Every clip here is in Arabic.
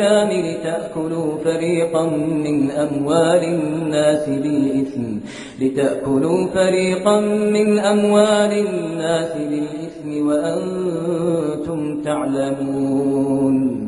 لتأكلوا فريقا من أموال الناس بالإثم. لتأكلوا فريقا من أموال الناس بالإثم وأنتم تعلمون.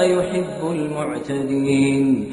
يحب المعتدين.